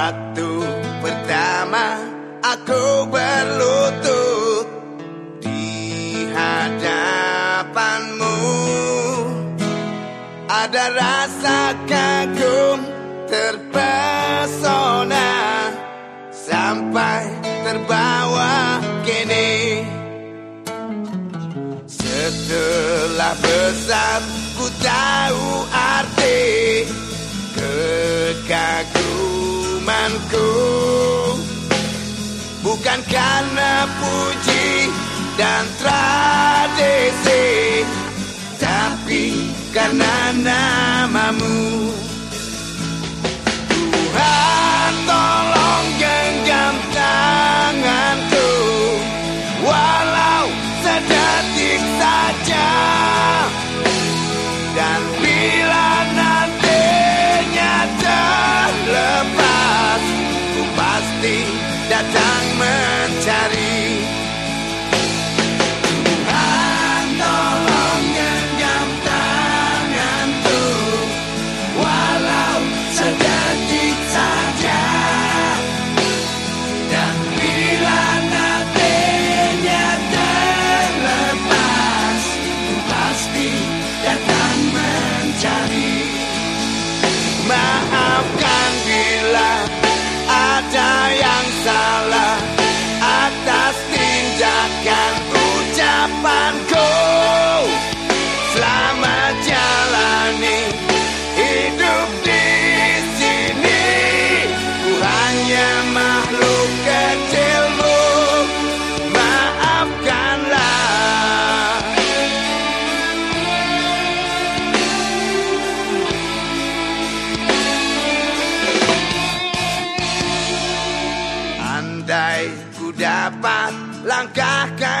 Waktu pertama aku berlutut di hadapanmu. Ada rasa kagum terpesona Sampai terbawa kini. Setelah besar ku tahu Kekagumanku Bukan karena puji dan tradisi Tapi karena namamu pasti datang mencari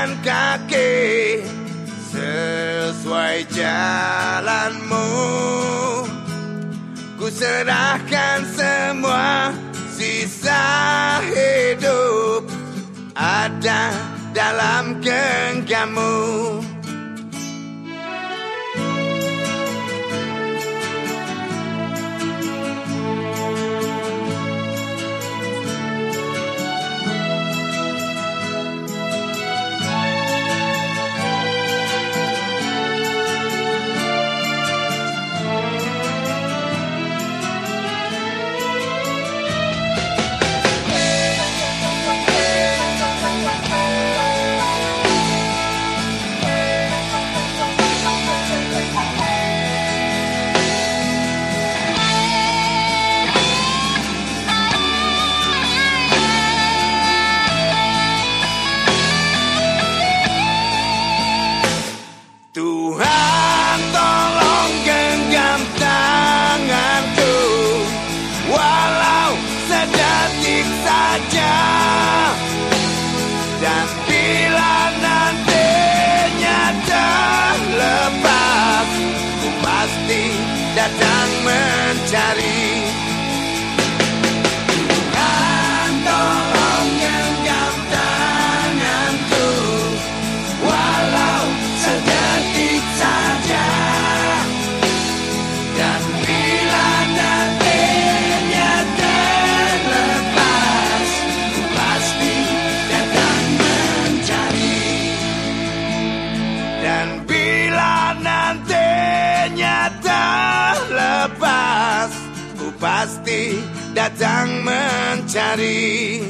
langkahkan kaki Sesuai jalanmu. Ku serahkan semua sisa hidup Ada dalam genggammu datang mencari pasti datang mencari